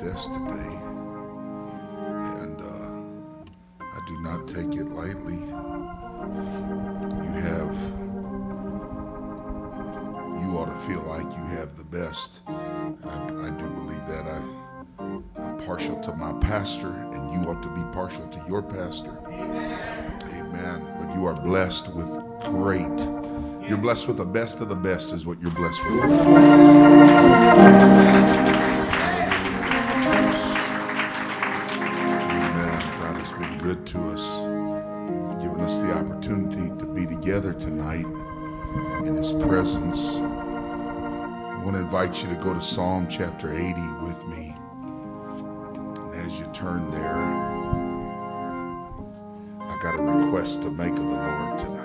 desk today, and uh, I do not take it lightly. You have, you ought to feel like you have the best. I, I do believe that. I, I'm partial to my pastor, and you ought to be partial to your pastor. Amen. But you are blessed with great. You're blessed with the best of the best, is what you're blessed with. Invite you to go to Psalm chapter 80 with me. And as you turn there, I got a request to make of the Lord tonight.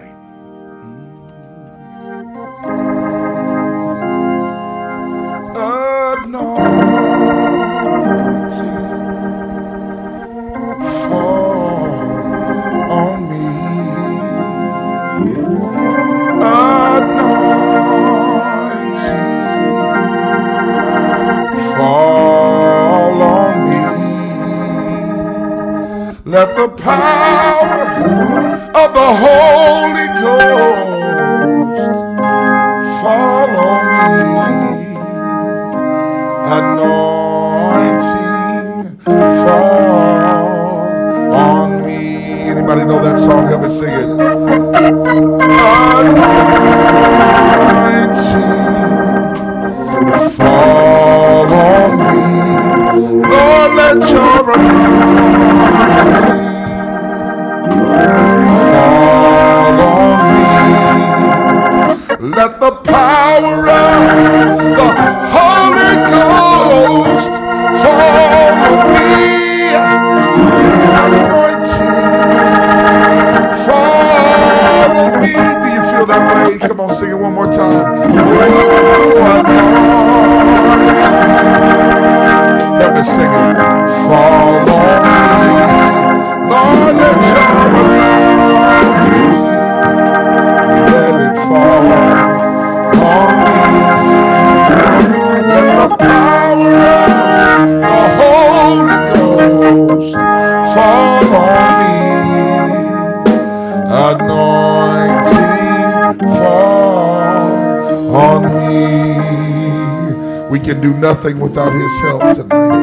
His help tonight.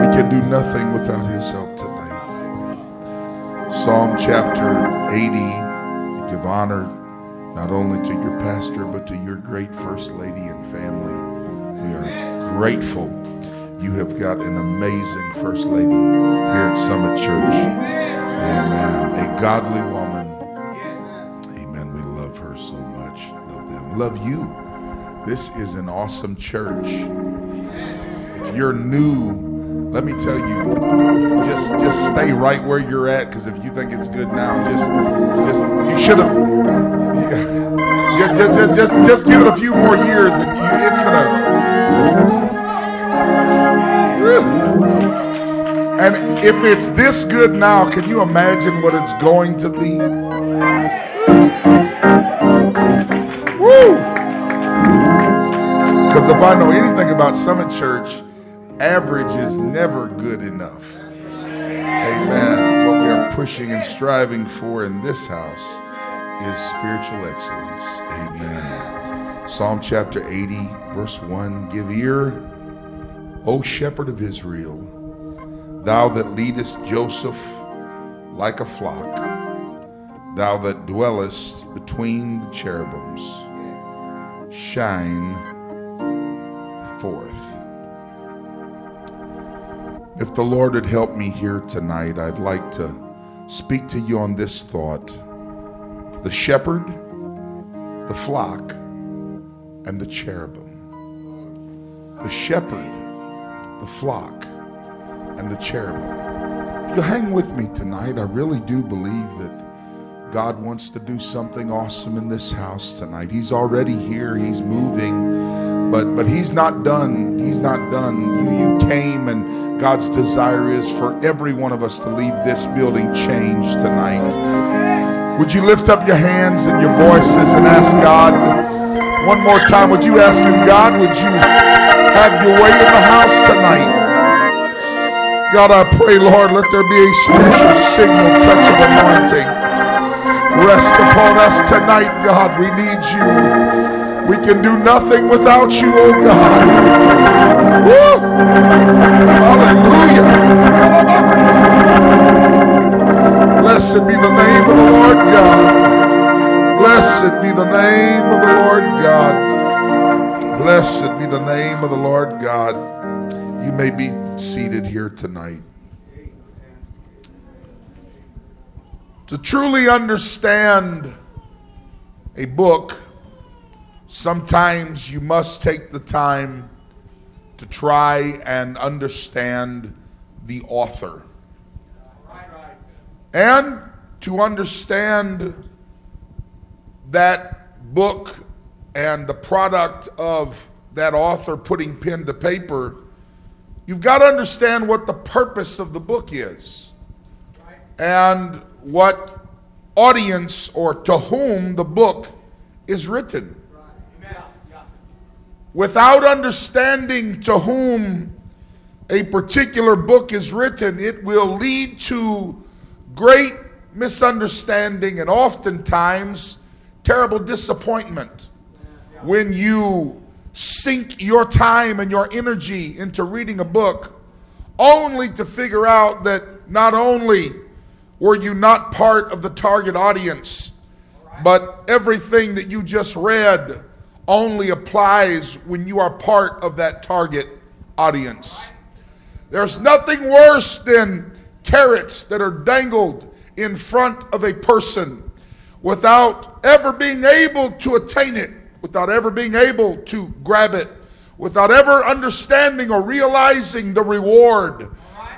We can do nothing without His help tonight. Psalm chapter 80 you give honor not only to your pastor but to your great first lady and family. We are grateful. You have got an amazing first lady here at Summit Church. Amen. A godly woman. Amen. We love her so much. Love them. Love you. This is an awesome church. If you're new, let me tell you, just just stay right where you're at because if you think it's good now, just just you should have just, just, just, just give it a few more years and you, it's gonna and if it's this good now, can you imagine what it's going to be? If I know anything about Summit Church, average is never good enough. Amen. What we are pushing and striving for in this house is spiritual excellence. Amen. Psalm chapter 80, verse 1 Give ear, O shepherd of Israel, thou that leadest Joseph like a flock, thou that dwellest between the cherubims, shine forth. If the Lord had helped me here tonight, I'd like to speak to you on this thought the shepherd, the flock, and the cherubim. The shepherd, the flock, and the cherubim. If you hang with me tonight, I really do believe that God wants to do something awesome in this house tonight. He's already here, He's moving, but but He's not done. He's not done. You you came and God's desire is for every one of us to leave this building changed tonight. Would you lift up your hands and your voices and ask God one more time? Would you ask Him, God, would you Have your way in the house tonight. God, I pray, Lord, let there be a special signal touch of anointing. Rest upon us tonight, God. We need you. We can do nothing without you, oh God. Woo! Hallelujah. Blessed be the name of the Lord God. Blessed be the name of the Lord God. Blessed be the name of the Lord God. You may be seated here tonight. To truly understand a book, sometimes you must take the time to try and understand the author. And to understand that book and the product of that author putting pen to paper, you've got to understand what the purpose of the book is and what audience or to whom the book is written. Without understanding to whom a particular book is written, it will lead to great misunderstanding and oftentimes terrible disappointment when you sink your time and your energy into reading a book only to figure out that not only were you not part of the target audience, but everything that you just read only applies when you are part of that target audience. There's nothing worse than carrots that are dangled in front of a person without ever being able to attain it, without ever being able to grab it, without ever understanding or realizing the reward.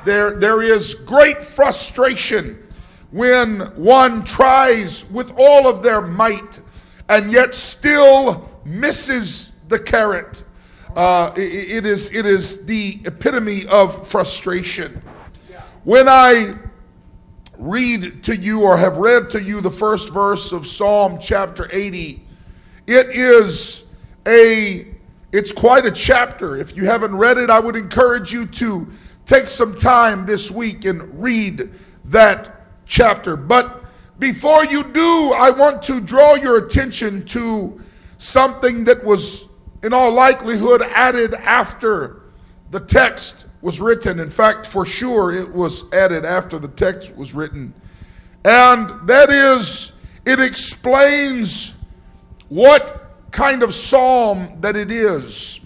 There, there is great frustration when one tries with all of their might and yet still misses the carrot. Uh, it, it, is, it is the epitome of frustration. When I read to you or have read to you the first verse of Psalm chapter 80, it is a it's quite a chapter. If you haven't read it, I would encourage you to take some time this week and read that chapter. But before you do, I want to draw your attention to something that was in all likelihood added after the text was written. In fact, for sure, it was added after the text was written. And that is, it explains what kind of psalm that it is.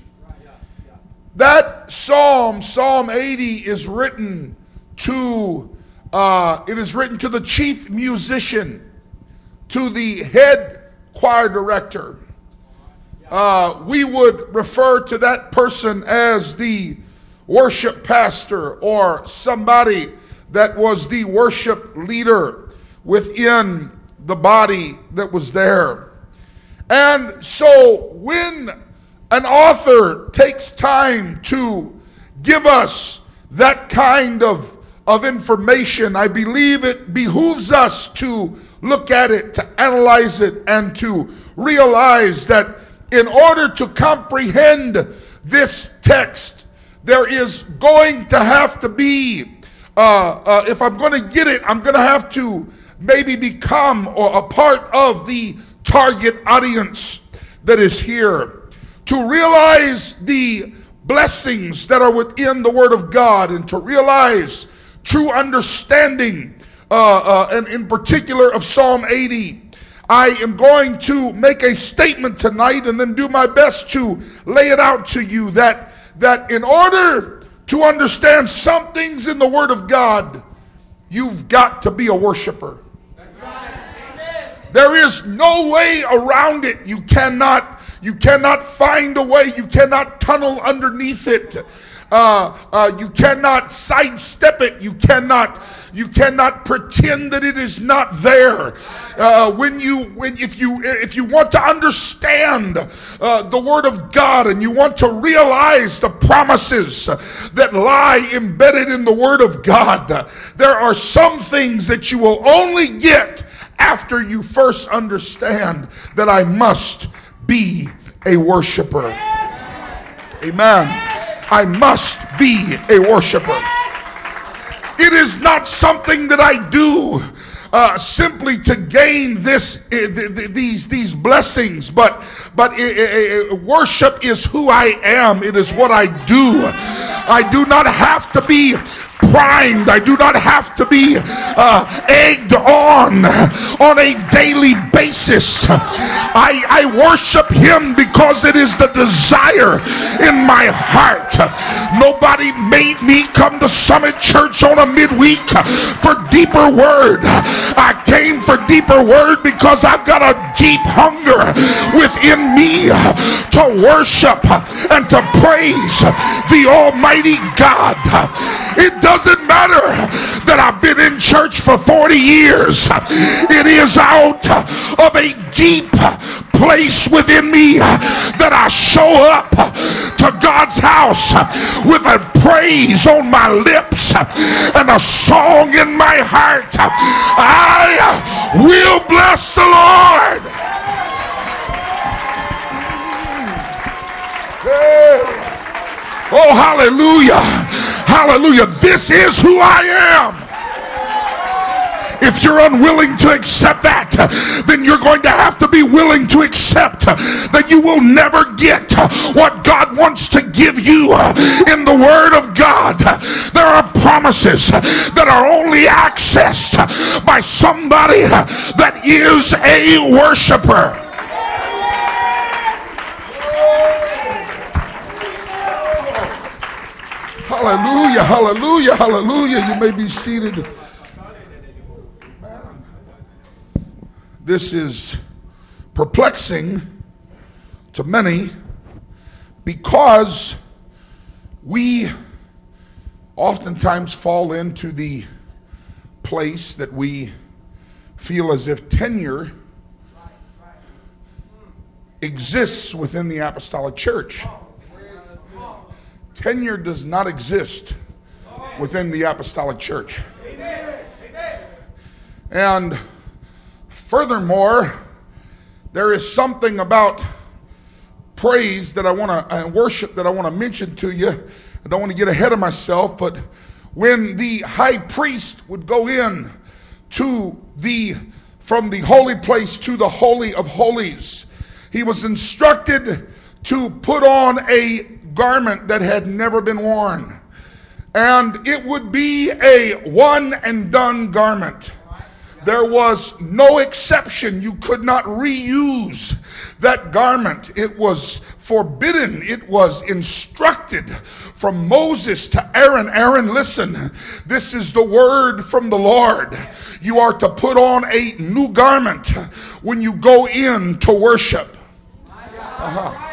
That psalm, Psalm 80, is written to, uh, it is written to the chief musician, to the head choir director. Uh, we would refer to that person as the worship pastor or somebody that was the worship leader within the body that was there. And so when an author takes time to give us that kind of, of information, I believe it behooves us to look at it, to analyze it, and to realize that in order to comprehend this text, there is going to have to be, uh, uh, if I'm going to get it, I'm going to have to maybe become or a part of the target audience that is here. To realize the blessings that are within the Word of God and to realize true understanding, uh, uh, and in particular of Psalm 80. I am going to make a statement tonight and then do my best to lay it out to you that that in order to understand some things in the Word of God, you've got to be a worshiper. There is no way around it. You cannot, you cannot find a way. You cannot tunnel underneath it. Uh, uh, you cannot sidestep it. You cannot you cannot pretend that it is not there. Uh, when you, when if you, if you want to understand uh, the Word of God and you want to realize the promises that lie embedded in the Word of God, there are some things that you will only get after you first understand that I must be a worshiper. Amen. I must be a worshiper. It is not something that I do uh, simply to gain this uh, th- th- these these blessings, but but uh, worship is who I am. It is what I do. I do not have to be primed. I do not have to be uh, egged on on a daily basis. I, I worship Him because it is the desire in my heart. Nobody made me come to Summit Church on a midweek for deeper word. I came for deeper word because I've got a deep hunger within me to worship and to praise the Almighty God. It doesn't matter that I've been in church for 40 years, it is out of a deep place within me that I show up to God's house with a praise on my lips and a song in my heart. I will bless the Lord. Hey. Oh, hallelujah. Hallelujah. This is who I am. If you're unwilling to accept that, then you're going to have to be willing to accept that you will never get what God wants to give you in the Word of God. There are promises that are only accessed by somebody that is a worshiper. Hallelujah, hallelujah, hallelujah. You may be seated. This is perplexing to many because we oftentimes fall into the place that we feel as if tenure exists within the apostolic church. Tenure does not exist within the apostolic church. And furthermore, there is something about praise that I want to, and worship that I want to mention to you. I don't want to get ahead of myself, but when the high priest would go in to the, from the holy place to the holy of holies, he was instructed to put on a garment that had never been worn. And it would be a one and done garment. There was no exception. You could not reuse that garment. It was forbidden. It was instructed from Moses to Aaron. Aaron, listen, this is the word from the Lord. You are to put on a new garment when you go in to worship. Uh-huh.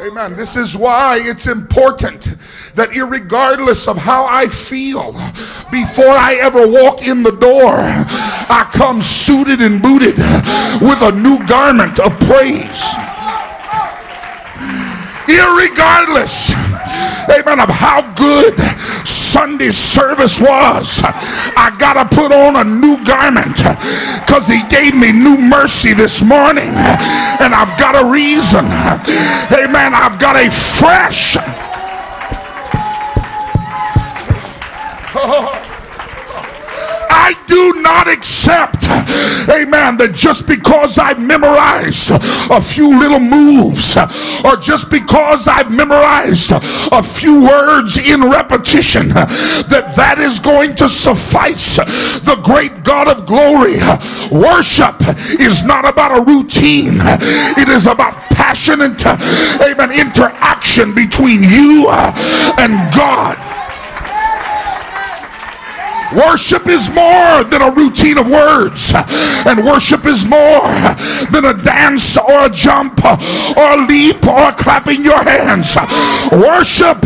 Amen. This is why it's important that, regardless of how I feel, before I ever walk in the door, I come suited and booted with a new garment of praise. Irregardless, amen, of how good Sunday service was. I got to put on a new garment because he gave me new mercy this morning. And I've got a reason. Amen. I've got a fresh. Oh. I do not accept, amen, that just because I've memorized a few little moves or just because I've memorized a few words in repetition, that that is going to suffice the great God of glory. Worship is not about a routine, it is about passionate, amen, interaction between you and God. Worship is more than a routine of words, and worship is more than a dance or a jump or a leap or clapping your hands. Worship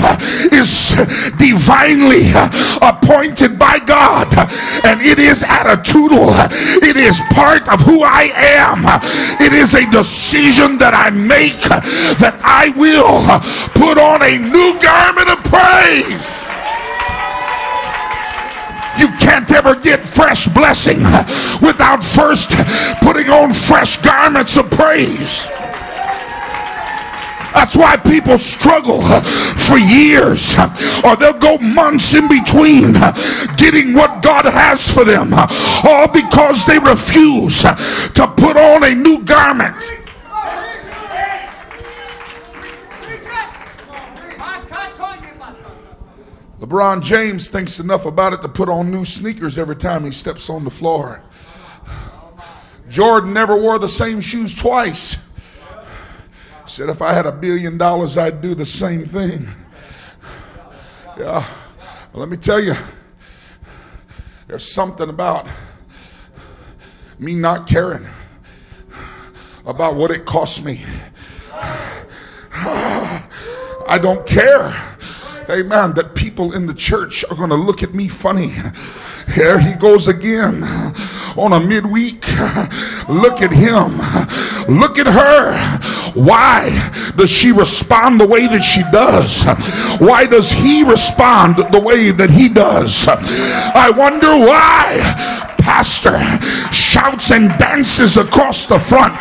is divinely appointed by God, and it is attitudinal, it is part of who I am. It is a decision that I make that I will put on a new garment of praise. You can't ever get fresh blessing without first putting on fresh garments of praise. That's why people struggle for years, or they'll go months in between getting what God has for them, all because they refuse to put on a new garment. LeBron James thinks enough about it to put on new sneakers every time he steps on the floor. Jordan never wore the same shoes twice. Said if I had a billion dollars, I'd do the same thing. Yeah. Well, let me tell you, there's something about me not caring about what it costs me. I don't care amen, that people in the church are going to look at me funny. Here he goes again on a midweek. Look at him. Look at her. Why does she respond the way that she does? Why does he respond the way that he does? I wonder why pastor shouts and dances across the front.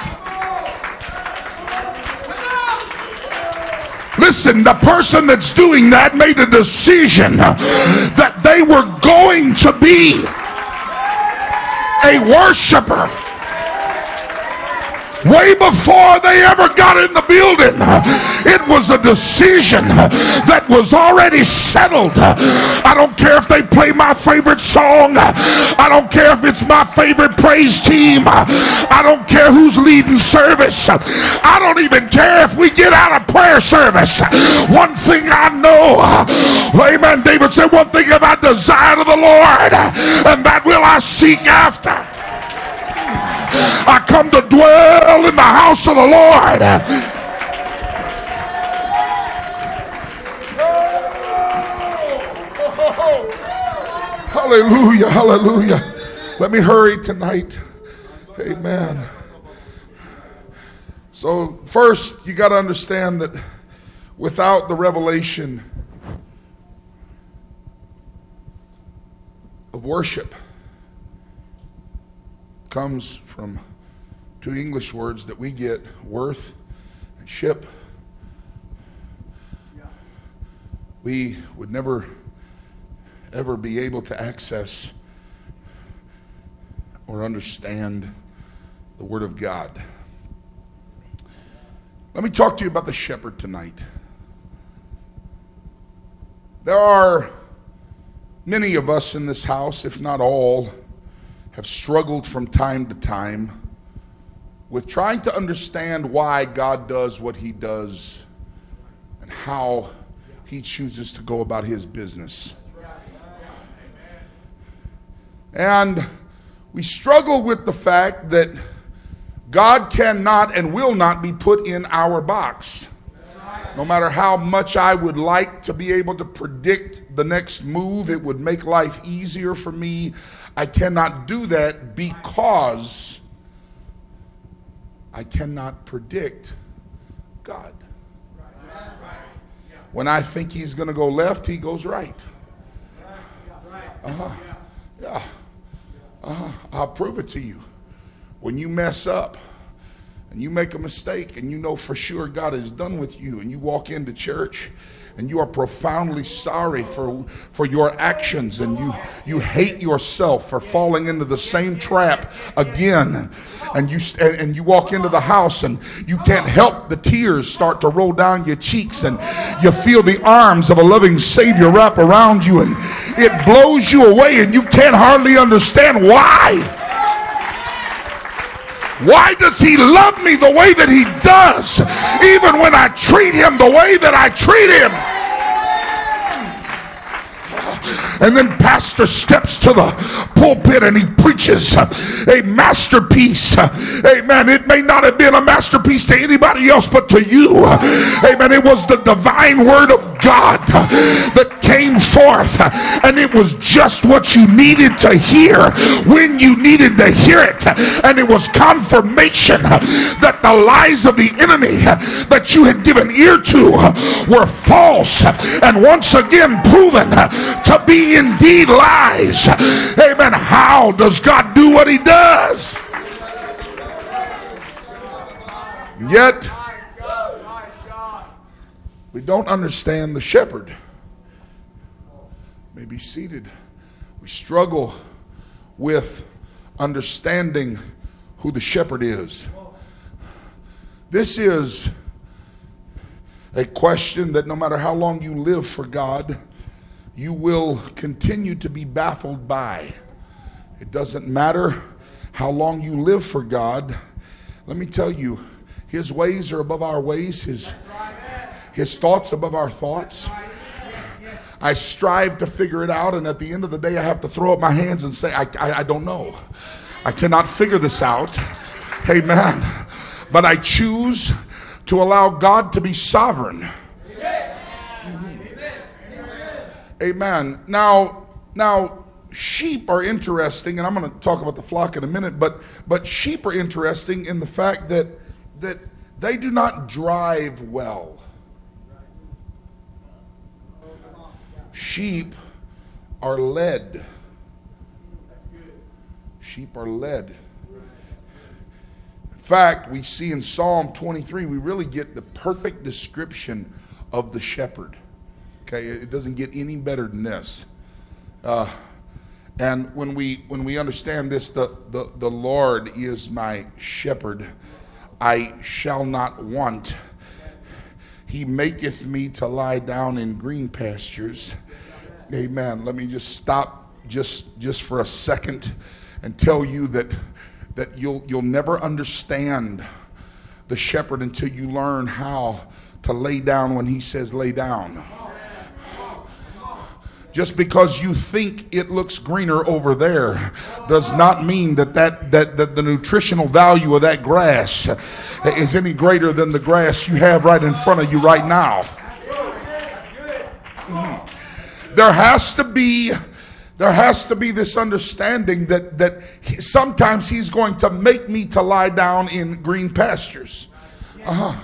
Listen, the person that's doing that made a decision that they were going to be a worshiper way before they ever got in the building. It was a decision that was already settled. I don't care if they play my favorite song. I don't care if it's my favorite praise team. I don't care who's leading service. I don't even care if we get out of prayer service. One thing I know, amen. David said, One thing have I desired of the Lord, and that will I seek after. I come to dwell in the house of the Lord. Hallelujah, hallelujah. Let me hurry tonight. Amen. So, first, you got to understand that without the revelation of worship, comes from two English words that we get worth and ship. We would never, ever be able to access or understand the Word of God. Let me talk to you about the shepherd tonight. There are many of us in this house, if not all, have struggled from time to time with trying to understand why God does what he does and how he chooses to go about his business. And we struggle with the fact that God cannot and will not be put in our box. No matter how much I would like to be able to predict the next move, it would make life easier for me. I cannot do that because I cannot predict God. When I think he's going to go left, he goes right. Uh-huh. Yeah. Uh-huh. I'll prove it to you. When you mess up and you make a mistake and you know for sure God is done with you and you walk into church and you are profoundly sorry for, for your actions and you, you hate yourself for falling into the same trap again. And you and, and, you walk into the house and you can't help the tears start to roll down your cheeks and you feel the arms of a loving savior wrap around you and it blows you away and you can't hardly understand why why does he love me the way that he does, even when I treat him the way that I treat him? And then pastor steps to the pulpit and he preaches a masterpiece. Amen. It may not have been a masterpiece to anybody else but to you. Amen. It was the divine word of God that came forth and it was just what you needed to hear when you needed to hear it. And it was confirmation that the lies of the enemy that you had given ear to were false and once again proven to be indeed lies. Amen. How does God do what he does? Yet We don't understand the shepherd. May be seated. We struggle with understanding who the shepherd is. This is a question that no matter how long you live for God, you will continue to be baffled by. It doesn't matter how long you live for God. Let me tell you, His ways are above our ways, His, his thoughts above our thoughts. I strive to figure it out, and at the end of the day, I have to throw up my hands and say, I, I, I don't know. I cannot figure this out. Amen. But I choose to allow God to be sovereign. Amen. Now, now sheep are interesting, and I'm going to talk about the flock in a minute, but but sheep are interesting in the fact that that they do not drive well. Sheep are led. Sheep are led. In fact, we see in Psalm 23, we really get the perfect description of the shepherd. Okay, it doesn't get any better than this. Uh, and when we when we understand this, the, the, the Lord is my shepherd, I shall not want. He maketh me to lie down in green pastures. Amen. Let me just stop just just for a second and tell you that that you'll you'll never understand the shepherd until you learn how to lay down when he says lay down. Just because you think it looks greener over there does not mean that, that, that, that the nutritional value of that grass is any greater than the grass you have right in front of you right now. Mm-hmm. There has to be there has to be this understanding that that he, sometimes he's going to make me to lie down in green pastures. Uh-huh.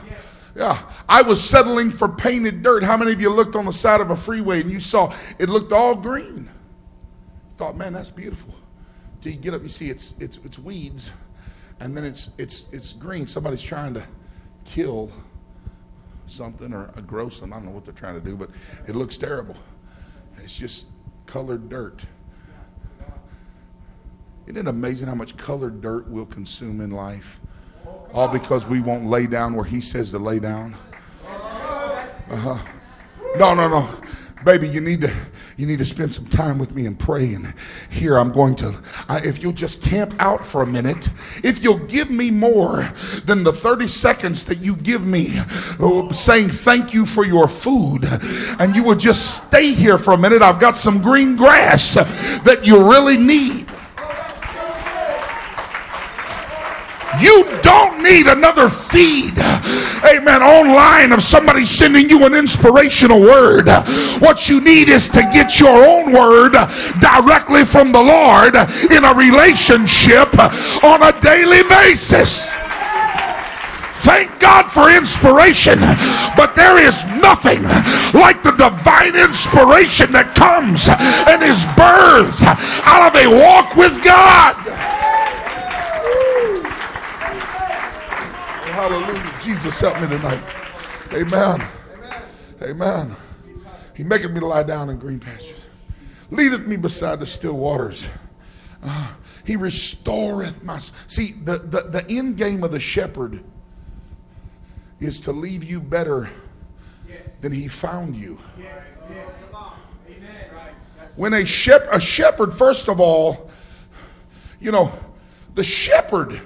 Yeah, I was settling for painted dirt. How many of you looked on the side of a freeway and you saw it looked all green? Thought, man, that's beautiful. Till you get up, you see it's it's it's weeds, and then it's it's it's green. Somebody's trying to kill something or uh, grow something. I don't know what they're trying to do, but it looks terrible. It's just colored dirt. Isn't it amazing how much colored dirt we'll consume in life? All because we won't lay down where He says to lay down. Uh-huh. No, no, no. Baby, you need to you need to spend some time with me and pray. And here I'm going to, I, if you'll just camp out for a minute, if you'll give me more than the 30 seconds that you give me uh, saying thank you for your food, and you would just stay here for a minute, I've got some green grass that you really need. You don't need another feed, amen, online of somebody sending you an inspirational word. What you need is to get your own word directly from the Lord in a relationship on a daily basis. Thank God for inspiration, but there is nothing like the divine inspiration that comes and is birthed out of a walk with God. Hallelujah. Jesus, help me tonight. Amen. Amen. He maketh me to lie down in green pastures. Leadeth me beside the still waters. Uh, he restoreth my. See, the, the, the end game of the shepherd is to leave you better than he found you. When a, shep- a shepherd, first of all, you know, the shepherd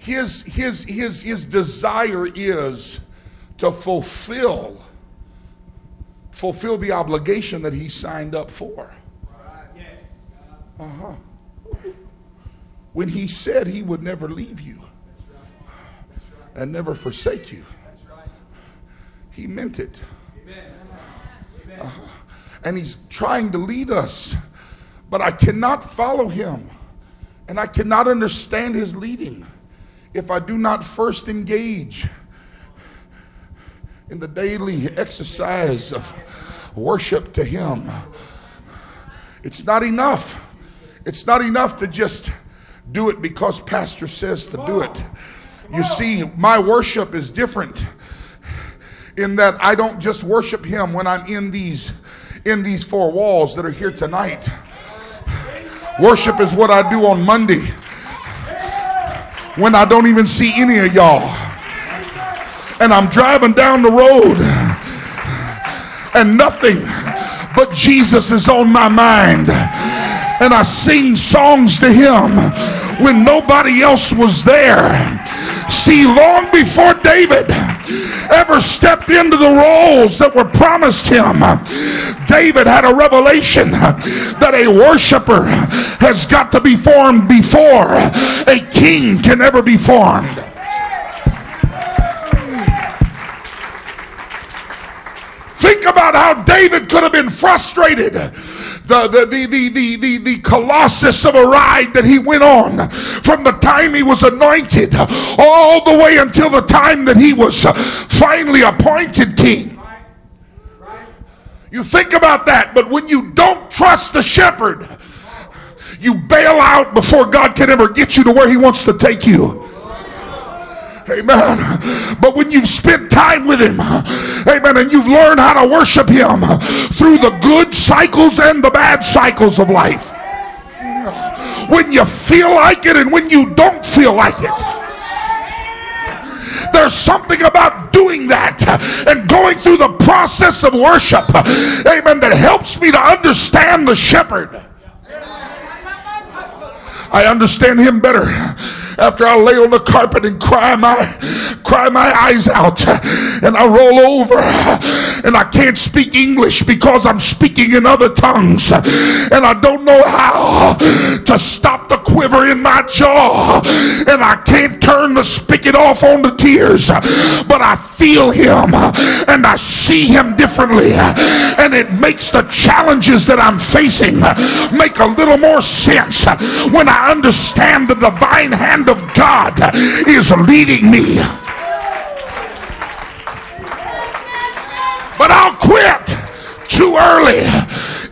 his, his, his, his desire is to fulfill fulfill the obligation that he signed up for. Uh-huh. When he said he would never leave you and never forsake you, he meant it. Uh-huh. And he's trying to lead us, but I cannot follow him and I cannot understand his leading if I do not first engage in the daily exercise of worship to Him. It's not enough. It's not enough to just do it because Pastor says to do it. You see, my worship is different in that I don't just worship him when I'm in these in these four walls that are here tonight. Worship is what I do on Monday when I don't even see any of y'all. And I'm driving down the road and nothing but Jesus is on my mind. And I sing songs to him when nobody else was there. See, long before David ever stepped into the roles that were promised him, David had a revelation that a worshiper has got to be formed before a king can ever be formed. Think about how David could have been frustrated. The, the, the, the, the, the, the colossus of a ride that he went on from the time he was anointed all the way until the time that he was finally appointed king. You think about that, but when you don't trust the shepherd, you bail out before God can ever get you to where he wants to take you. Amen. But when you've spent time with Him, amen, and you've learned how to worship Him through the good cycles and the bad cycles of life, when you feel like it and when you don't feel like it. There's something about doing that and going through the process of worship, amen, that helps me to understand the shepherd. I understand him better after I lay on the carpet and cry my cry my eyes out and I roll over and I can't speak English because I'm speaking in other tongues and I don't know how to stop the quiver in my jaw and I can't turn the spigot off on the tears but I feel him and I see him differently and it makes the challenges that I'm facing make a little more sense when I understand the divine hand of God is leading me. But I'll quit too early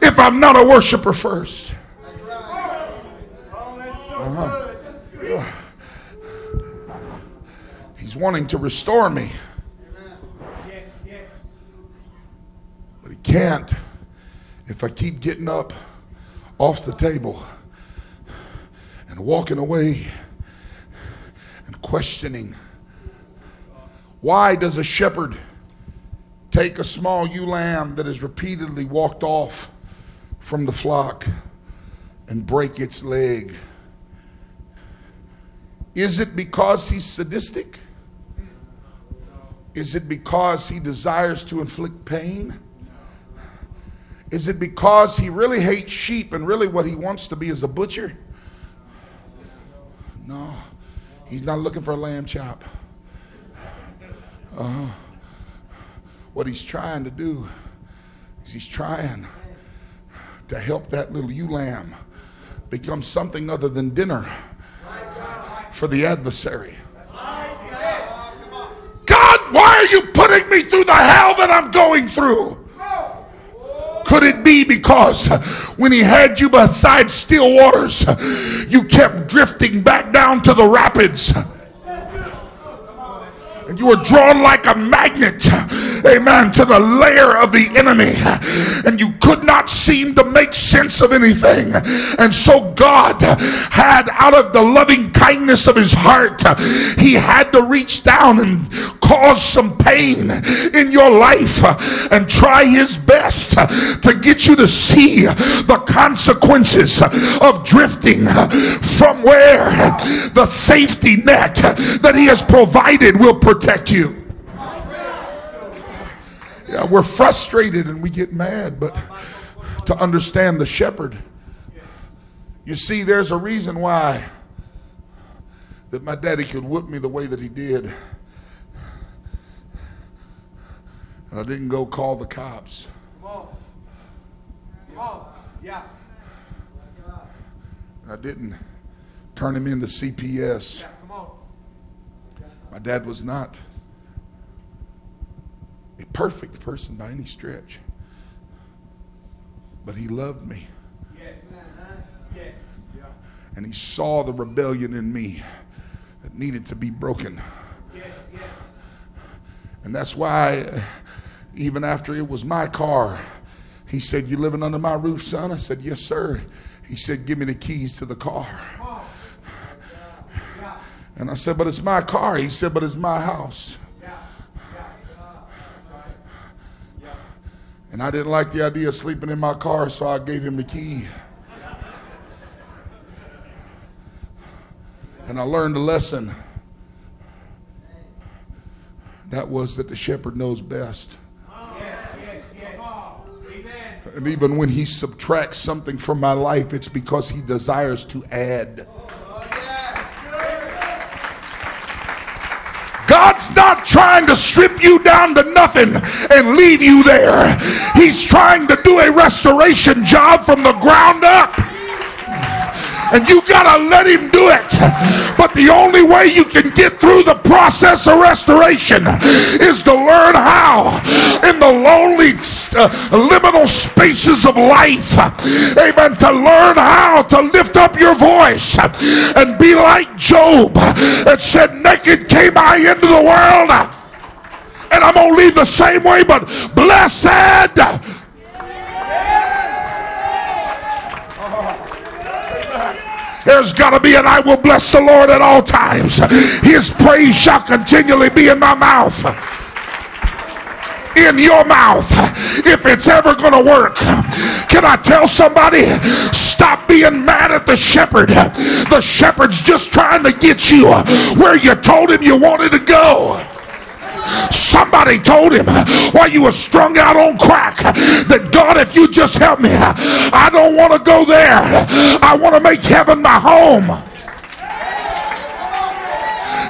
if I'm not a worshiper first. Uh-huh. He's wanting to restore me. But he can't if I keep getting up off the table and walking away and questioning. Why does a shepherd take a small ewe lamb that has repeatedly walked off from the flock and break its leg? Is it because he's sadistic? Is it because he desires to inflict pain? Is it because he really hates sheep and really what he wants to be is a butcher? No, he's not looking for a lamb chop. Uh, what he's trying to do is he's trying to help that little ewe lamb become something other than dinner for the adversary. God, why are you putting me through the hell that I'm going through? Could it be because when he had you beside still waters, you kept drifting back down to the rapids? And you were drawn like a magnet, amen, to the lair of the enemy, and you could not seem to make sense of anything. And so God had, out of the loving kindness of his heart, he had to reach down and cause some pain in your life and try his best to get you to see the consequences of drifting from where the safety net that he has provided will protect protect you. Yeah, we're frustrated and we get mad, but to understand the shepherd, you see, there's a reason why that my daddy could whip me the way that he did. And I didn't go call the cops. Come on. Come on. Yeah. I didn't turn him into CPS. Yeah. My dad was not a perfect person by any stretch, but he loved me. And he saw the rebellion in me that needed to be broken. And that's why, even after it was my car, he said, You living under my roof, son? I said, Yes, sir. He said, Give me the keys to the car. And I said, But it's my car. He said, But it's my house. And I didn't like the idea of sleeping in my car, so I gave him the key. And I learned a lesson. That was that the shepherd knows best. And even when he subtracts something from my life, it's because he desires to add. God's not trying to strip you down to nothing and leave you there. He's trying to do a restoration job from the ground up and you gotta let him do it. But the only way you can get through the process of restoration is to learn how, in the lonely, uh, liminal spaces of life, amen, to learn how to lift up your voice and be like Job that said, Naked came I into the world, and I'm gonna leave the same way, but blessed There's got to be an I will bless the Lord at all times. His praise shall continually be in my mouth in your mouth if it's ever going to work. Can I tell somebody? Stop being mad at the shepherd. The shepherd's just trying to get you where you told him you wanted to go. Somebody told him while you were strung out on crack that God, if you just help me, I don't want to go there. I want to make heaven my home.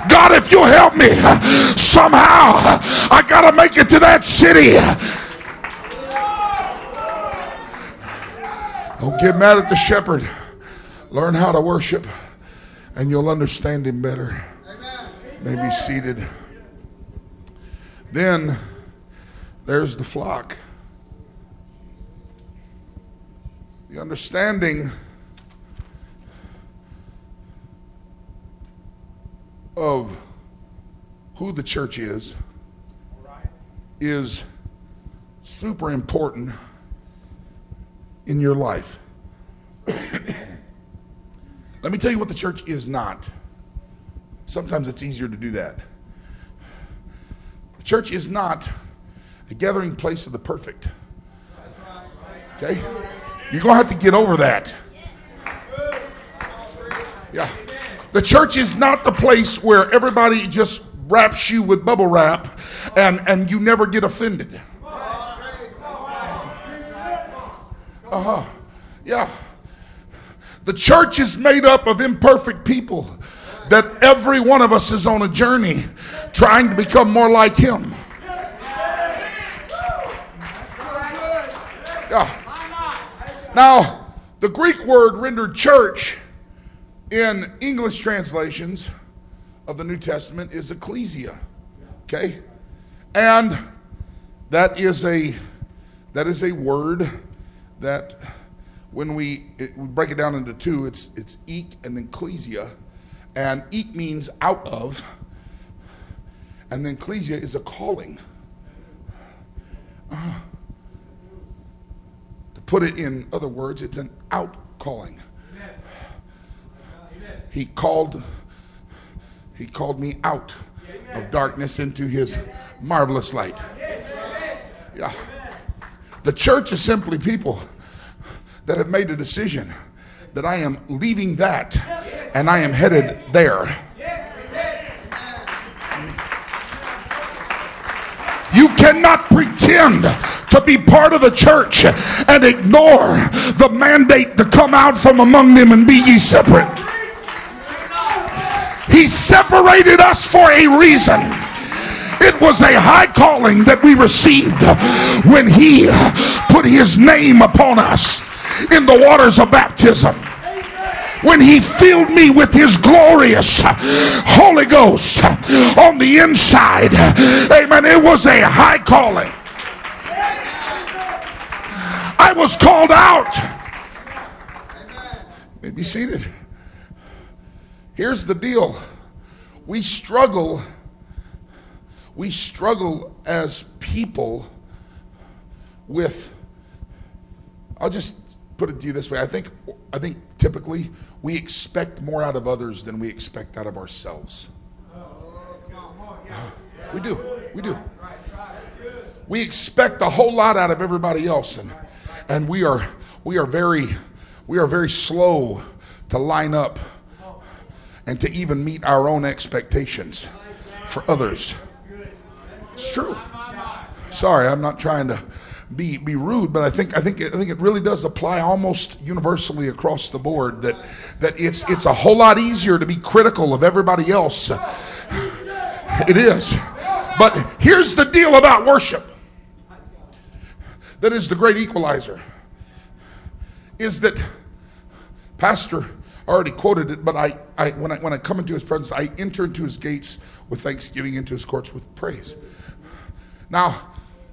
God, if you'll help me, somehow I got to make it to that city. Don't get mad at the shepherd. Learn how to worship, and you'll understand him better. May be seated. Then there's the flock. The understanding of who the church is is super important in your life. Let me tell you what the church is not. Sometimes it's easier to do that. Church is not a gathering place of the perfect. Okay? You're going to have to get over that. Yeah. The church is not the place where everybody just wraps you with bubble wrap and, and you never get offended. Uh huh. Yeah. The church is made up of imperfect people that every one of us is on a journey trying to become more like him. Yeah. Now, the Greek word rendered church in English translations of the New Testament is ecclesia. Okay? And that is a that is a word that when we, it, we break it down into two, it's it's ek and then ecclesia. And ek means out of, and then ecclesia is a calling. Uh, to put it in other words, it's an out calling. He called he called me out of darkness into his marvelous light. Yeah. The church is simply people that have made a decision that I am leaving that and I am headed there. Cannot pretend to be part of the church and ignore the mandate to come out from among them and be ye separate. He separated us for a reason. It was a high calling that we received when He put His name upon us in the waters of baptism when he filled me with his glorious Holy Ghost on the inside. Amen. It was a high calling. I was called out. May be seated. Here's the deal we struggle we struggle as people with I'll just put it to you this way. I think I think typically we expect more out of others than we expect out of ourselves. Ah, we do. We do. We expect a whole lot out of everybody else and and we are we are very we are very slow to line up and to even meet our own expectations for others. It's true. Sorry, I'm not trying to be be rude, but I think I think I think it really does apply almost universally across the board that that it's it's a whole lot easier to be critical of everybody else. It is. But here's the deal about worship. That is the great equalizer. Is that Pastor already quoted it, but I, I, when, I, when I come into his presence, I enter into his gates with thanksgiving, into his courts with praise. Now,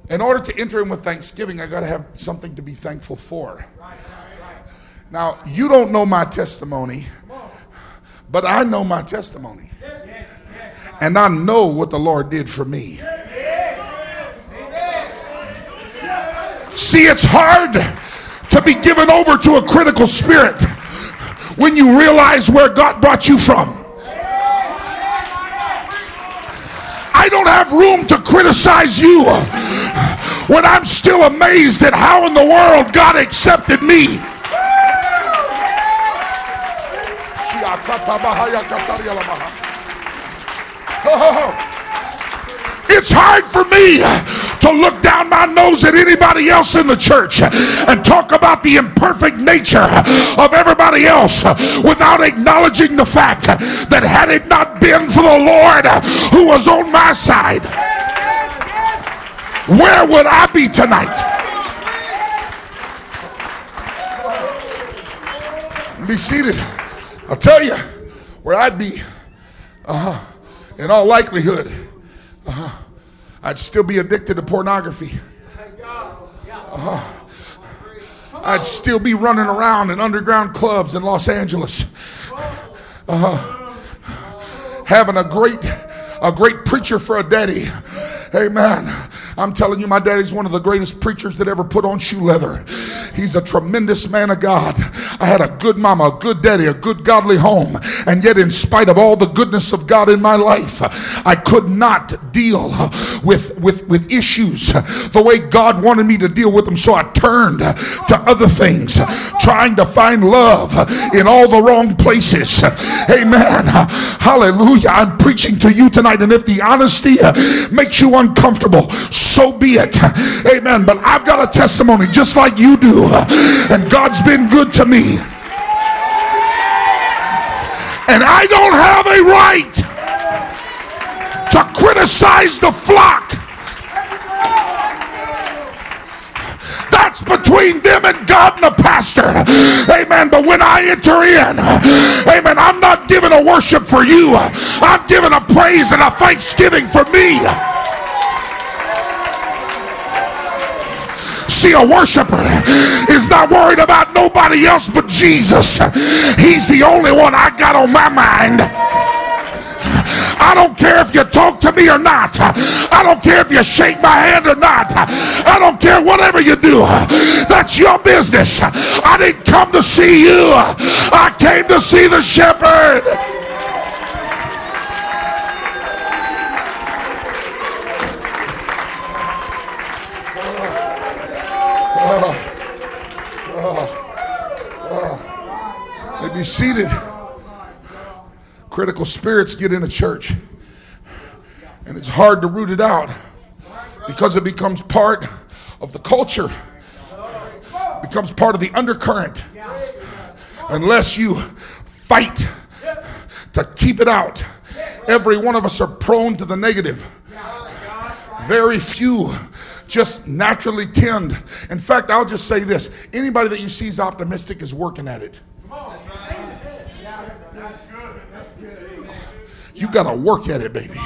in order to enter in with thanksgiving, I got to have something to be thankful for. Now, you don't know my testimony, but I know my testimony. And I know what the Lord did for me. See, it's hard to be given over to a critical spirit when you realize where God brought you from. I don't have room to criticize you when I'm still amazed at how in the world God accepted me. Oh. It's hard for me to look down my nose at anybody else in the church and talk about the imperfect nature of everybody else without acknowledging the fact that had it not been for the Lord who was on my side, where would I be tonight? Be seated. I'll tell you where I'd be. Uh-huh. In all likelihood, uh-huh. I'd still be addicted to pornography. Uh-huh. I'd still be running around in underground clubs in Los Angeles. Uh-huh. Having a great, a great preacher for a daddy. Amen. I'm telling you, my daddy's one of the greatest preachers that ever put on shoe leather. He's a tremendous man of God. I had a good mama, a good daddy, a good godly home. And yet, in spite of all the goodness of God in my life, I could not deal with, with, with issues the way God wanted me to deal with them. So I turned to other things, trying to find love in all the wrong places. Amen. Hallelujah. I'm preaching to you tonight. And if the honesty uh, makes you uncomfortable, so be it. Amen. But I've got a testimony just like you do. And God's been good to me. And I don't have a right to criticize the flock. That's between them and God and the pastor. Amen. But when I enter in, amen, I'm not giving a worship for you. I'm giving a praise and a thanksgiving for me. See, a worshiper is not worried about nobody else but Jesus. He's the only one I got on my mind. I don't care if you talk to me or not. I don't care if you shake my hand or not. I don't care whatever you do. That's your business. I didn't come to see you. I came to see the shepherd. be seated. Critical spirits get in a church, and it's hard to root it out because it becomes part of the culture, becomes part of the undercurrent. Unless you fight to keep it out, every one of us are prone to the negative. Very few just naturally tend. In fact, I'll just say this anybody that you see is optimistic is working at it. You got to work at it, baby.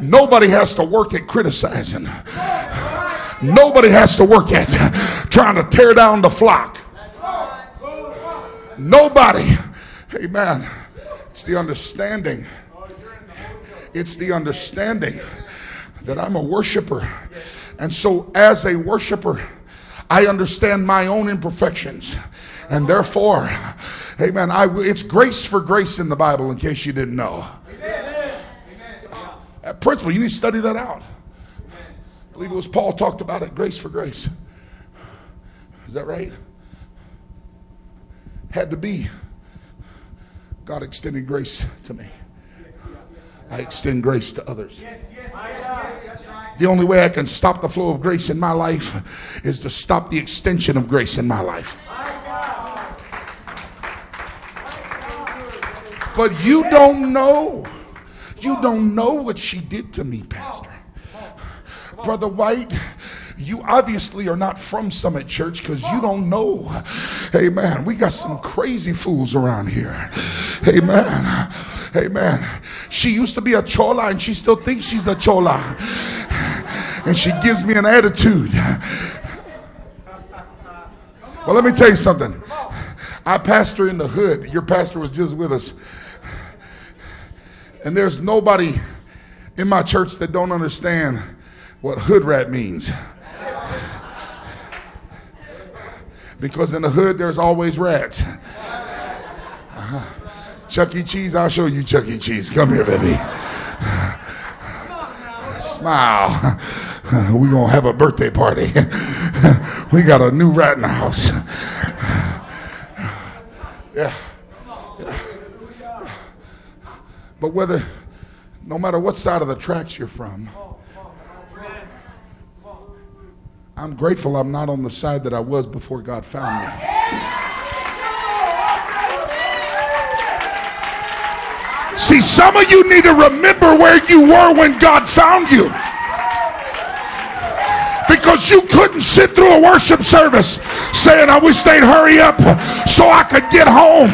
Nobody has to work at criticizing. Nobody has to work at trying to tear down the flock. Nobody. Amen. It's the understanding. It's the understanding that I'm a worshiper. And so, as a worshiper, I understand my own imperfections. And therefore, amen, I, it's grace for grace in the Bible, in case you didn't know. That principle, you need to study that out. I believe it was Paul talked about it grace for grace. Is that right? Had to be. God extended grace to me. I extend grace to others. The only way I can stop the flow of grace in my life is to stop the extension of grace in my life. But you don't know. You don't know what she did to me, Pastor. Brother White, you obviously are not from Summit Church because you don't know. Hey, Amen. We got some crazy fools around here. Hey, Amen. Amen. She used to be a chola and she still thinks she's a chola. And she gives me an attitude. Well, let me tell you something. I pastor in the hood. Your pastor was just with us. And there's nobody in my church that don't understand what hood rat means. Because in the hood, there's always rats. Uh-huh. Chuck E. Cheese, I'll show you Chuck E. Cheese. Come here, baby. Smile. We're going to have a birthday party. we got a new rat in the house. Yeah. yeah. But whether, no matter what side of the tracks you're from, I'm grateful I'm not on the side that I was before God found me. See, some of you need to remember where you were when God found you because you couldn't sit through a worship service saying, I wish they'd hurry up so I could get home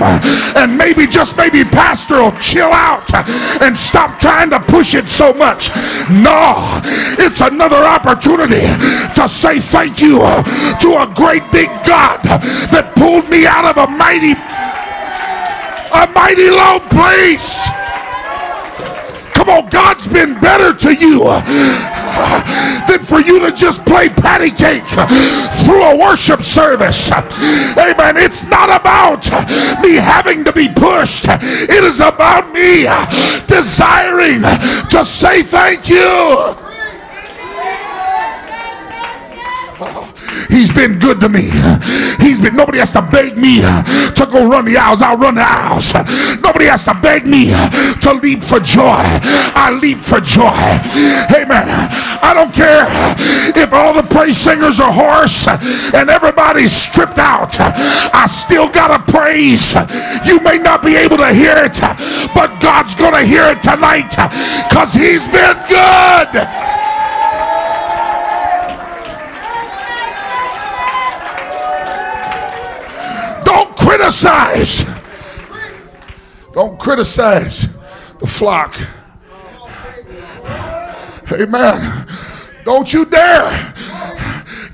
and maybe, just maybe, Pastor will chill out and stop trying to push it so much. No, it's another opportunity to say thank you to a great big God that pulled me out of a mighty, a mighty low place. God's been better to you uh, than for you to just play patty cake uh, through a worship service. Amen. It's not about uh, me having to be pushed, it is about me desiring to say thank you. He's been good to me. He's been nobody has to beg me to go run the aisles. I'll run the aisles. Nobody has to beg me to leap for joy. I leap for joy. Amen. I don't care if all the praise singers are hoarse and everybody's stripped out. I still gotta praise. You may not be able to hear it, but God's gonna hear it tonight because He's been good. Criticize. Don't criticize the flock. Amen. Don't you dare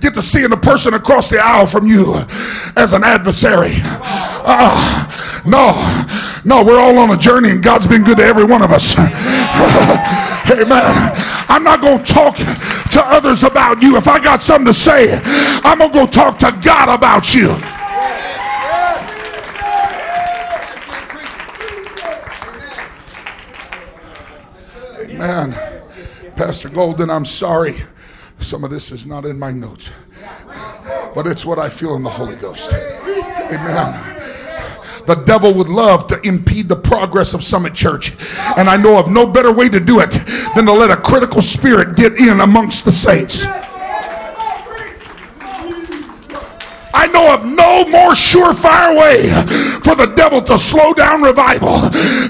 get to seeing the person across the aisle from you as an adversary. Uh, no, no, we're all on a journey and God's been good to every one of us. Amen. I'm not going to talk to others about you. If I got something to say, I'm going to go talk to God about you. Man, Pastor Golden, I'm sorry. Some of this is not in my notes, but it's what I feel in the Holy Ghost. Amen. The devil would love to impede the progress of Summit Church. And I know of no better way to do it than to let a critical spirit get in amongst the saints. I know of no more surefire way for the devil to slow down revival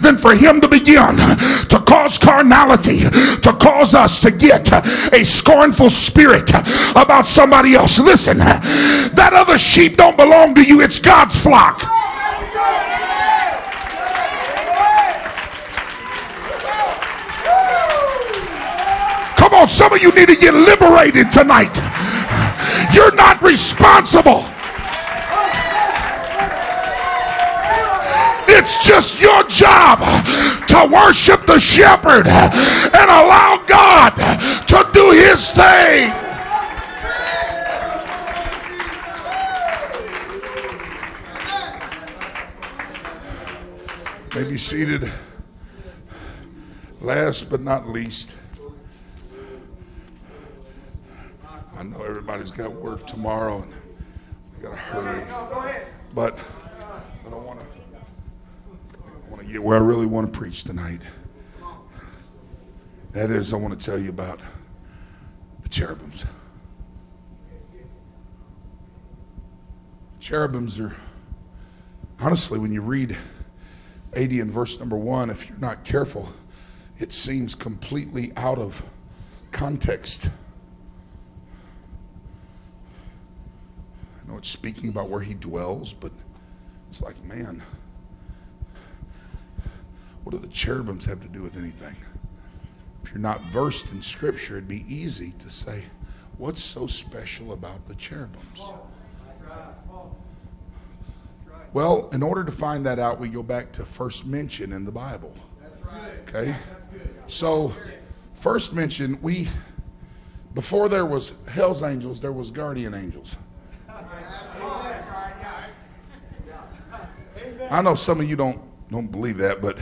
than for him to begin to cause carnality, to cause us to get a scornful spirit about somebody else. Listen, that other sheep don't belong to you, it's God's flock. Come on, some of you need to get liberated tonight. You're not responsible It's just your job to worship the shepherd and allow God to do his thing. May be seated. Last but not least, I know everybody's got work tomorrow and we got to hurry. But, but I want want to get where I really want to preach tonight. That is, I want to tell you about the cherubims. Cherubims are, honestly, when you read 80 in verse number one, if you're not careful, it seems completely out of context. I know it's speaking about where he dwells, but it's like, man, what do the cherubims have to do with anything? If you're not versed in Scripture, it'd be easy to say, what's so special about the cherubims? Well, in order to find that out, we go back to first mention in the Bible. Okay? So, first mention, we, before there was hell's angels, there was guardian angels. I know some of you don't don't believe that, but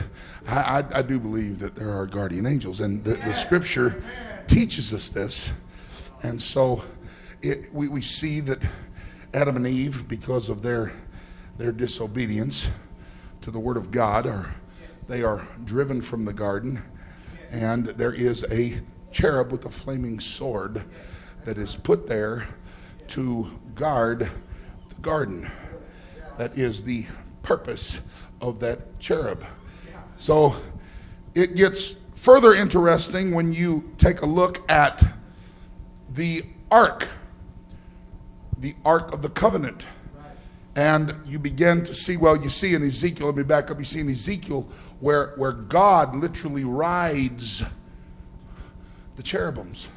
I, I, I do believe that there are guardian angels, and the, the scripture teaches us this. And so it, we, we see that Adam and Eve, because of their their disobedience to the word of God, are they are driven from the garden, and there is a cherub with a flaming sword that is put there to guard the garden. That is the purpose of that cherub. So it gets further interesting when you take a look at the ark, the ark of the covenant. And you begin to see, well, you see in Ezekiel, let me back up, you see in Ezekiel where, where God literally rides the cherubims.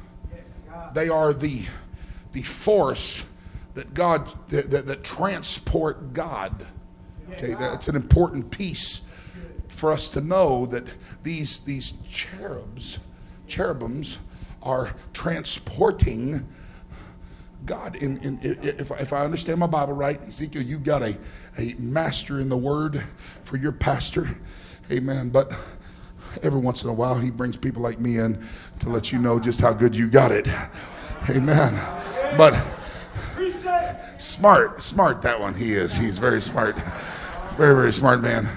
They are the, the force that God, that, that, that transport God. Okay, that's an important piece for us to know that these, these cherubs, cherubims, are transporting God. In, in, if, if I understand my Bible right, Ezekiel, you've got a, a master in the word for your pastor. Amen. But every once in a while, he brings people like me in to let you know just how good you got it. Amen. But smart, smart that one he is. He's very smart. Very, very smart man.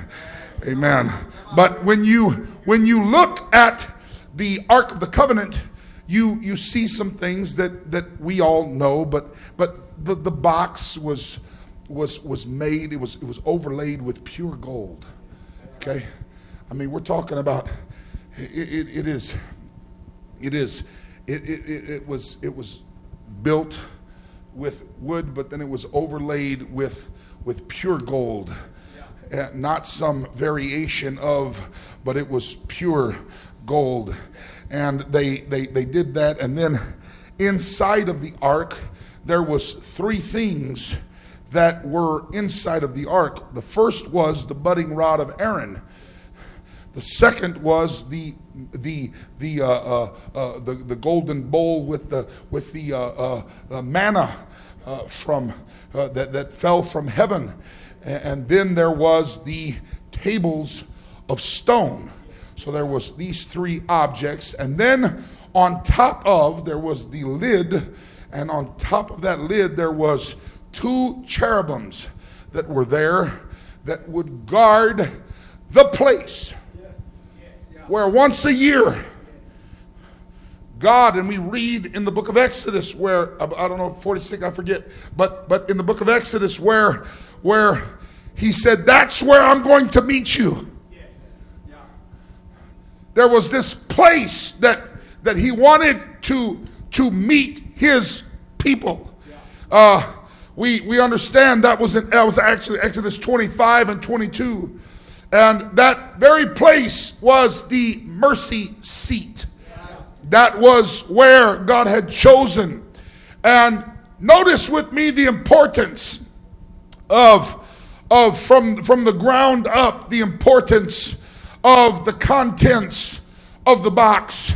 Amen. But when you when you look at the Ark of the Covenant, you you see some things that that we all know, but but the, the box was was was made, it was it was overlaid with pure gold. Okay? I mean, we're talking about it, it, it is it is it, it, it was it was built with wood, but then it was overlaid with with pure gold not some variation of, but it was pure gold. And they, they, they did that. And then inside of the ark, there was three things that were inside of the ark. The first was the budding rod of Aaron. The second was the the the uh, uh, uh, the, the golden bowl with the with the uh, uh, manna uh, from that that fell from heaven. And then there was the tables of stone. So there was these three objects. And then on top of there was the lid. And on top of that lid there was two cherubims that were there that would guard the place where once a year God, and we read in the book of Exodus where I don't know 46, I forget, but but in the book of Exodus where where he said, That's where I'm going to meet you. There was this place that, that he wanted to, to meet his people. Uh, we, we understand that was, in, that was actually Exodus 25 and 22. And that very place was the mercy seat. That was where God had chosen. And notice with me the importance of of from, from the ground up the importance of the contents of the box.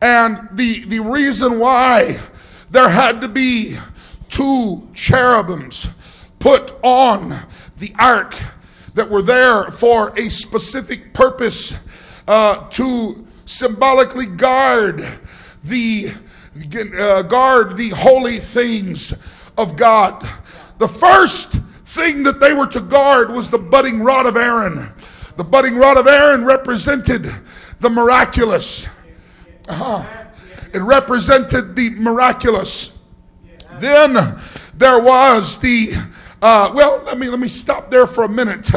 And the, the reason why there had to be two cherubims put on the ark that were there for a specific purpose uh, to symbolically guard the uh, guard the holy things of God. The first thing that they were to guard was the budding rod of Aaron. The budding rod of Aaron represented the miraculous. Uh-huh. It represented the miraculous. Then there was the uh, well. Let me let me stop there for a minute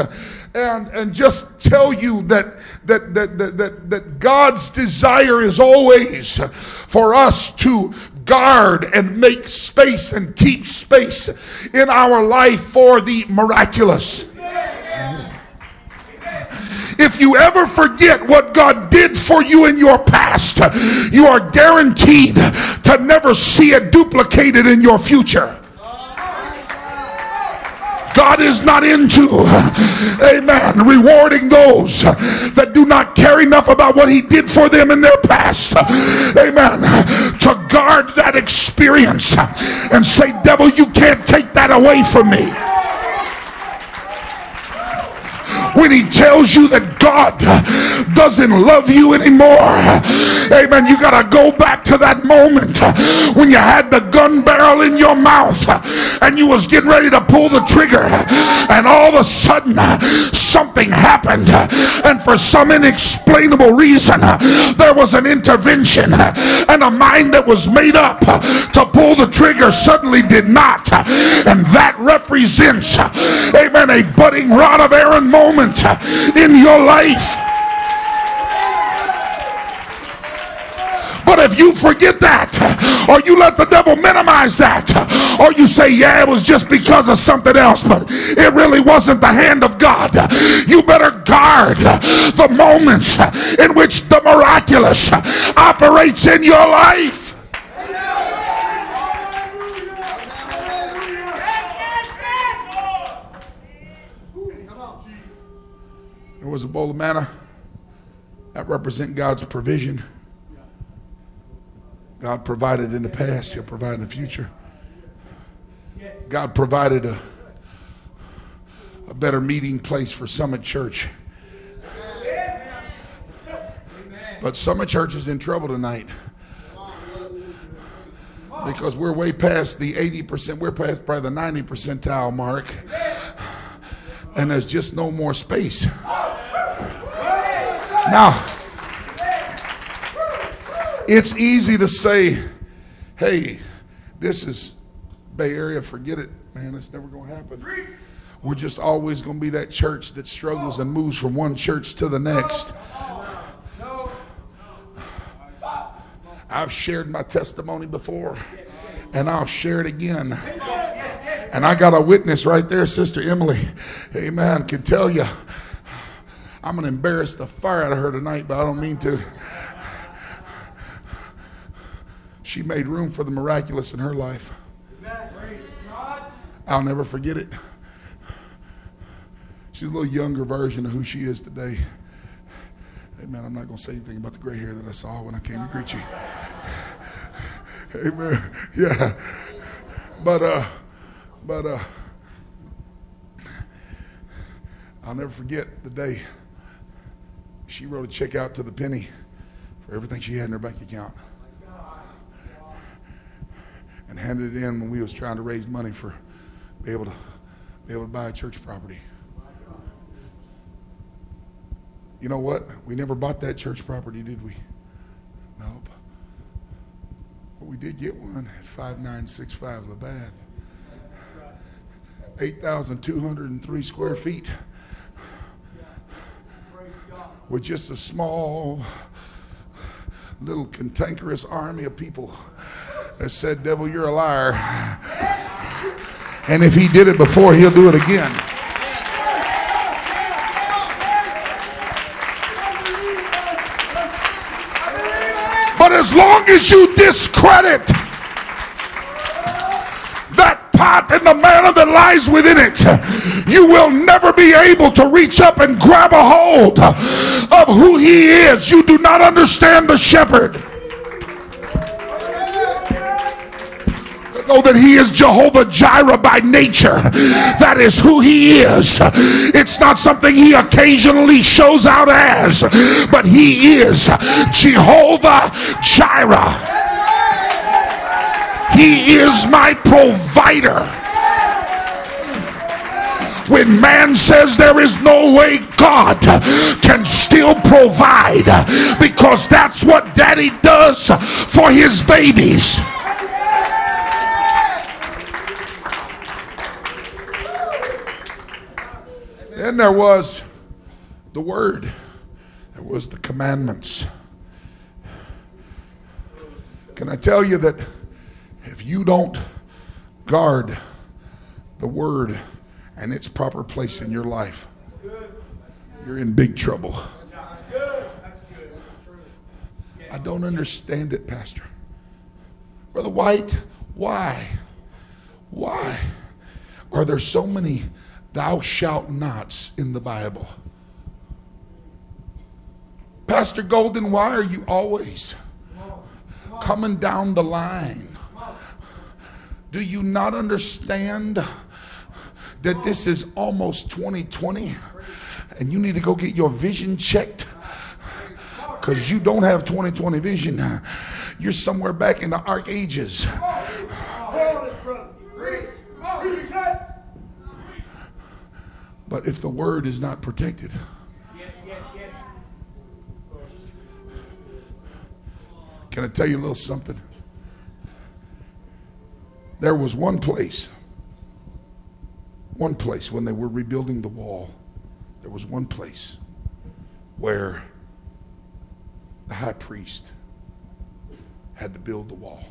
and and just tell you that that that that that, that God's desire is always for us to guard and make space and keep space in our life for the miraculous. If you ever forget what God did for you in your past, you are guaranteed to never see it duplicated in your future. God is not into, amen, rewarding those that do not care enough about what He did for them in their past, amen, to guard that experience and say, Devil, you can't take that away from me when he tells you that God doesn't love you anymore. Amen. You got to go back to that moment when you had the gun barrel in your mouth and you was getting ready to pull the trigger and all of a sudden something happened and for some inexplainable reason there was an intervention and a mind that was made up to pull the trigger suddenly did not and that represents amen a budding rod of Aaron moment moment in your life. But if you forget that, or you let the devil minimize that, or you say, yeah, it was just because of something else, but it really wasn't the hand of God, you better guard the moments in which the miraculous operates in your life. There was a bowl of manna that represent God's provision. God provided in the past, He'll provide in the future. God provided a, a better meeting place for Summit Church. But Summit Church is in trouble tonight because we're way past the 80%, we're past probably the 90 percentile mark, and there's just no more space. Now, it's easy to say, hey, this is Bay Area, forget it, man, it's never going to happen. We're just always going to be that church that struggles and moves from one church to the next. I've shared my testimony before, and I'll share it again. And I got a witness right there, Sister Emily. Amen. Can tell you I'm going to embarrass the fire out of her tonight, but I don't mean to. She made room for the miraculous in her life. I'll never forget it. She's a little younger version of who she is today. Amen. I'm not going to say anything about the gray hair that I saw when I came to greet you. Amen. Yeah. But, uh, but, uh, I'll never forget the day she wrote a check out to the penny for everything she had in her bank account and handed it in when we was trying to raise money for be able to be able to buy a church property. You know what? We never bought that church property, did we? Nope. But we did get one at 5965 Labatt. 8,203 square feet with just a small, little cantankerous army of people that said, Devil, you're a liar. And if he did it before, he'll do it again. But as long as you discredit pot and the manna that lies within it, you will never be able to reach up and grab a hold of who he is. You do not understand the shepherd. To know that He is Jehovah Jireh by nature. That is who He is. It's not something He occasionally shows out as, but He is Jehovah Jireh. He is my provider. When man says there is no way, God can still provide because that's what daddy does for his babies. Then there was the word, there was the commandments. Can I tell you that you don't guard the word and its proper place in your life, you're in big trouble. I don't understand it, Pastor. Brother White, why? Why are there so many thou shalt nots in the Bible. Pastor Golden, why are you always coming down the line? Do you not understand that this is almost 2020 and you need to go get your vision checked? Because you don't have 2020 vision. You're somewhere back in the arc ages. But if the word is not protected, can I tell you a little something? There was one place, one place when they were rebuilding the wall, there was one place where the high priest had to build the wall.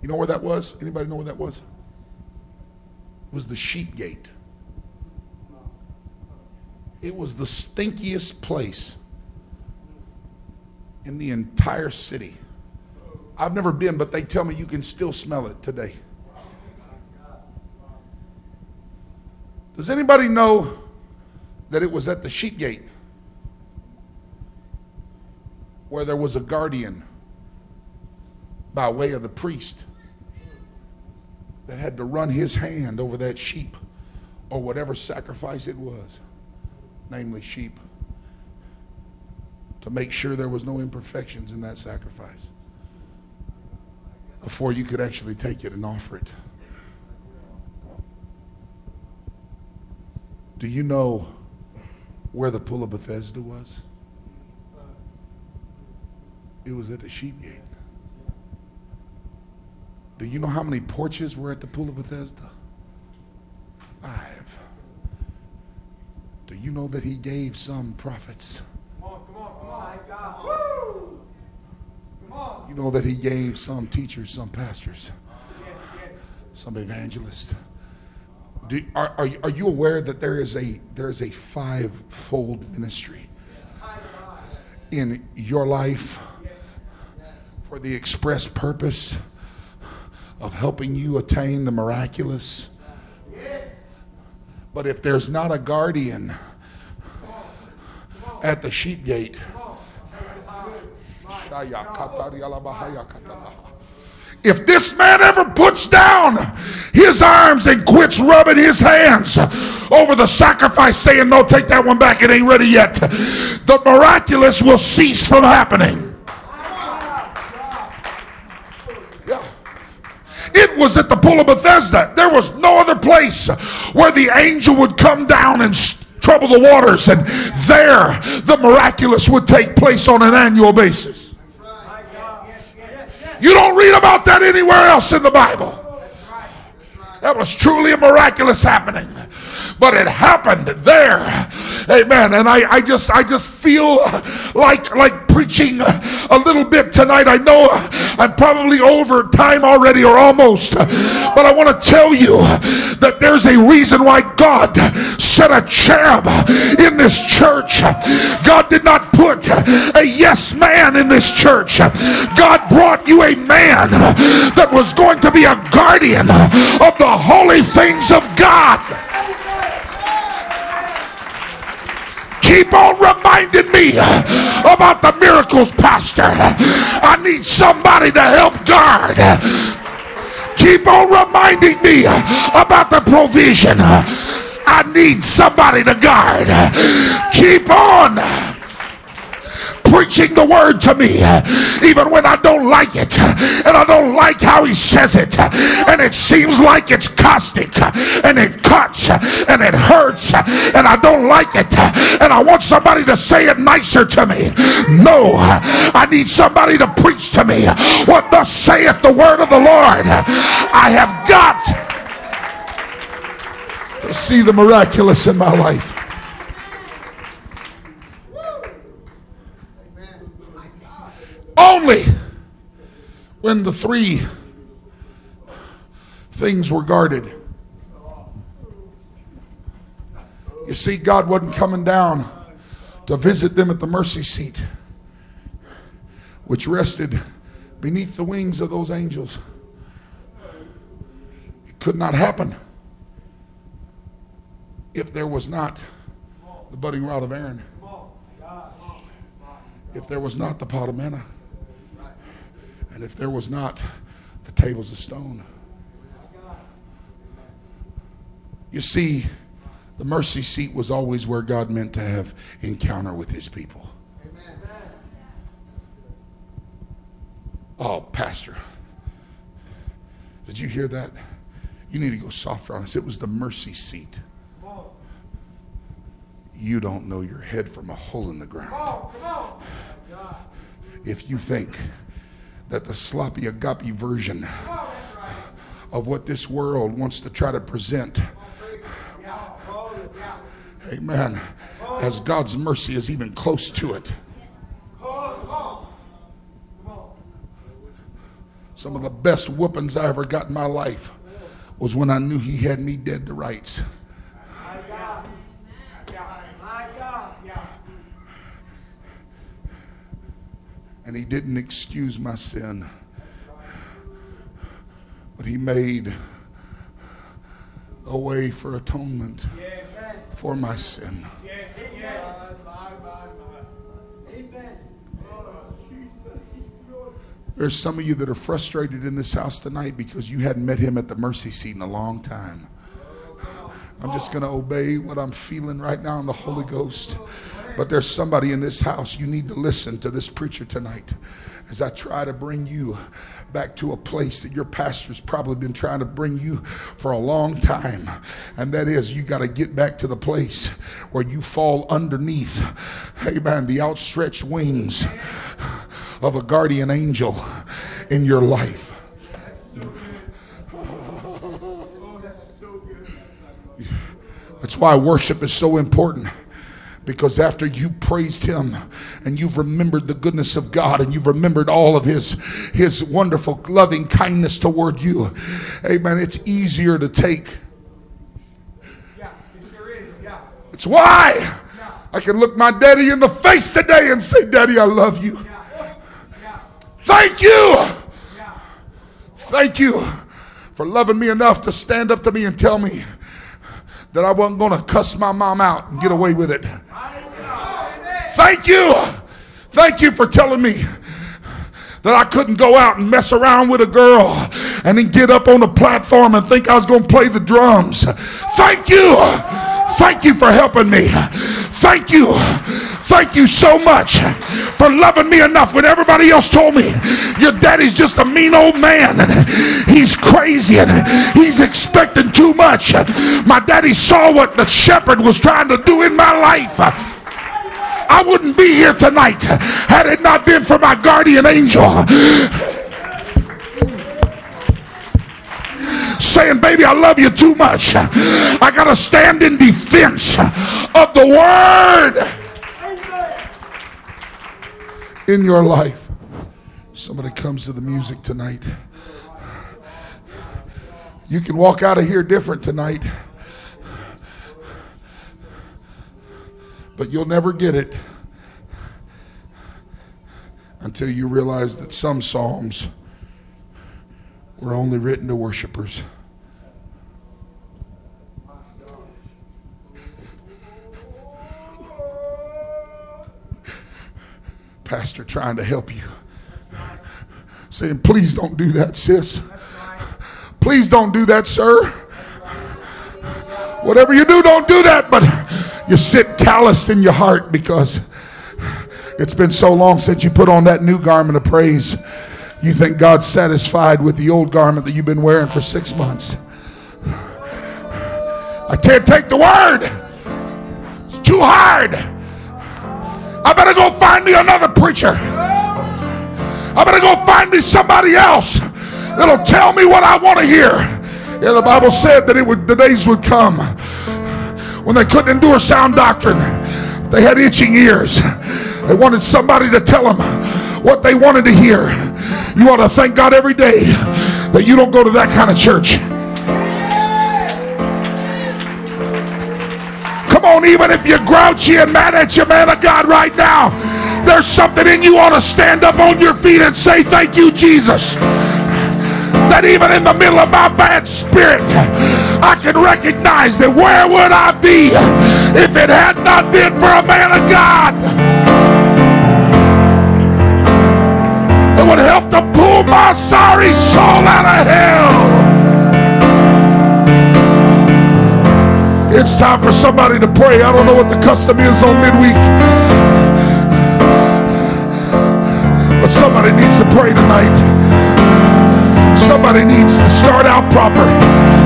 You know where that was? Anybody know where that was? It was the sheep gate. It was the stinkiest place in the entire city. I've never been, but they tell me you can still smell it today. Does anybody know that it was at the sheep gate where there was a guardian by way of the priest that had to run his hand over that sheep or whatever sacrifice it was? namely sheep, to make sure there was no imperfections in that sacrifice before you could actually take it and offer it. Do you know where the pool of Bethesda was? It was at the sheep gate. Do you know how many porches were at the pool of Bethesda? Five. Do you know that he gave some prophets? Come on, come on, come on. You know that he gave some teachers, some pastors, some evangelists. Do, are, are, are you aware that there is a there is a five-fold ministry in your life for the express purpose of helping you attain the miraculous but if there's not a guardian at the sheep gate, if this man ever puts down his arms and quits rubbing his hands over the sacrifice, saying, No, take that one back, it ain't ready yet, the miraculous will cease from happening. It was at the pool of Bethesda. There was no other place where the angel would come down and trouble the waters, and there the miraculous would take place on an annual basis. You don't read about that anywhere else in the Bible. That was truly a miraculous happening. But it happened there. Amen. And I, I just I just feel like like preaching a little bit tonight. I know I'm probably over time already or almost, but I want to tell you that there's a reason why God set a cherub in this church. God did not put a yes man in this church. God brought you a man that was going to be a guardian of the holy things of God. Keep on reminding me about the miracles, Pastor. I need somebody to help guard. Keep on reminding me about the provision. I need somebody to guard. Keep on preaching the word to me, even when I don't like it, and I don't like how he says it, and it seems like it's caustic, and it cuts, and it hurts, and I don't like it, and I want somebody to say it nicer to me. No, I need somebody to preach to me what thus saith the word of the Lord. I have got to see the miraculous in my life. Only when the three things were guarded. You see, God wasn't coming down to visit them at the mercy seat, which rested beneath the wings of those angels. It could not happen if there was not the budding rod of Aaron, if there was not the pot of manna. And if there was not the tables of stone, you see, the mercy seat was always where God meant to have encounter with his people. Oh, Pastor, did you hear that? You need to go softer on us. It was the mercy seat. You don't know your head from a hole in the ground. If you think that the sloppy agape version of what this world wants to try to present. Amen. As God's mercy is even close to it. Some of the best whoopings I ever got in my life was when I knew He had me dead to rights. And he didn't excuse my sin, but he made a way for atonement for my sin. There's some of you that are frustrated in this house tonight because you hadn't met him at the mercy seat in a long time. I'm just going to obey what I'm feeling right now in the Holy Ghost. But there's somebody in this house, you need to listen to this preacher tonight as I try to bring you back to a place that your pastor's probably been trying to bring you for a long time. And that is, you got to get back to the place where you fall underneath, amen, the outstretched wings of a guardian angel in your life. That's why worship is so important. Because after you praised him and you've remembered the goodness of God and you've remembered all of his, his wonderful loving kindness toward you, amen, it's easier to take. Yeah, it sure is. Yeah. It's why yeah. I can look my daddy in the face today and say, Daddy, I love you. Yeah. Thank you. Thank you for loving me enough to stand up to me and tell me that I wasn't going to cuss my mom out and get away with it. Thank you. Thank you for telling me that I couldn't go out and mess around with a girl and then get up on the platform and think I was going to play the drums. Thank you. Thank you for helping me. Thank you. Thank you so much for loving me enough when everybody else told me your daddy's just a mean old man and he's crazy and he's expecting too much. My daddy saw what the shepherd was trying to do in my life. I wouldn't be here tonight had it not been for my guardian angel saying, baby. baby, I love you too much. I got to stand in defense of the word in your life. Somebody comes to the music tonight. You can walk out of here different tonight, but you'll never get it until you realize that some psalms were only written to worshipers. Pastor trying to help you, saying, Please don't do that, sis. Please don't do that, sir. Whatever you do, don't do that. But you sit calloused in your heart because it's been so long since you put on that new garment of praise. You think God's satisfied with the old garment that you've been wearing for six months. I can't take the word. It's too hard. I better go find me another preacher. I better go find me somebody else that'll tell me what I want to hear. Yeah, the Bible said that it would the days would come when they couldn't endure sound doctrine. They had itching ears. They wanted somebody to tell them what they wanted to hear. You ought to thank God every day that you don't go to that kind of church. Come on, even if you're grouchy and mad at your man of God right now, there's something in you ought to stand up on your feet and say, Thank you, Jesus that even in the middle of my bad spirit, I can recognize that where would I be if it had not been for a man of God? It would help to pull my sorry soul out of hell. It's time for somebody to pray. I don't know what the custom is on midweek. But somebody needs to pray tonight. Somebody needs to start out proper.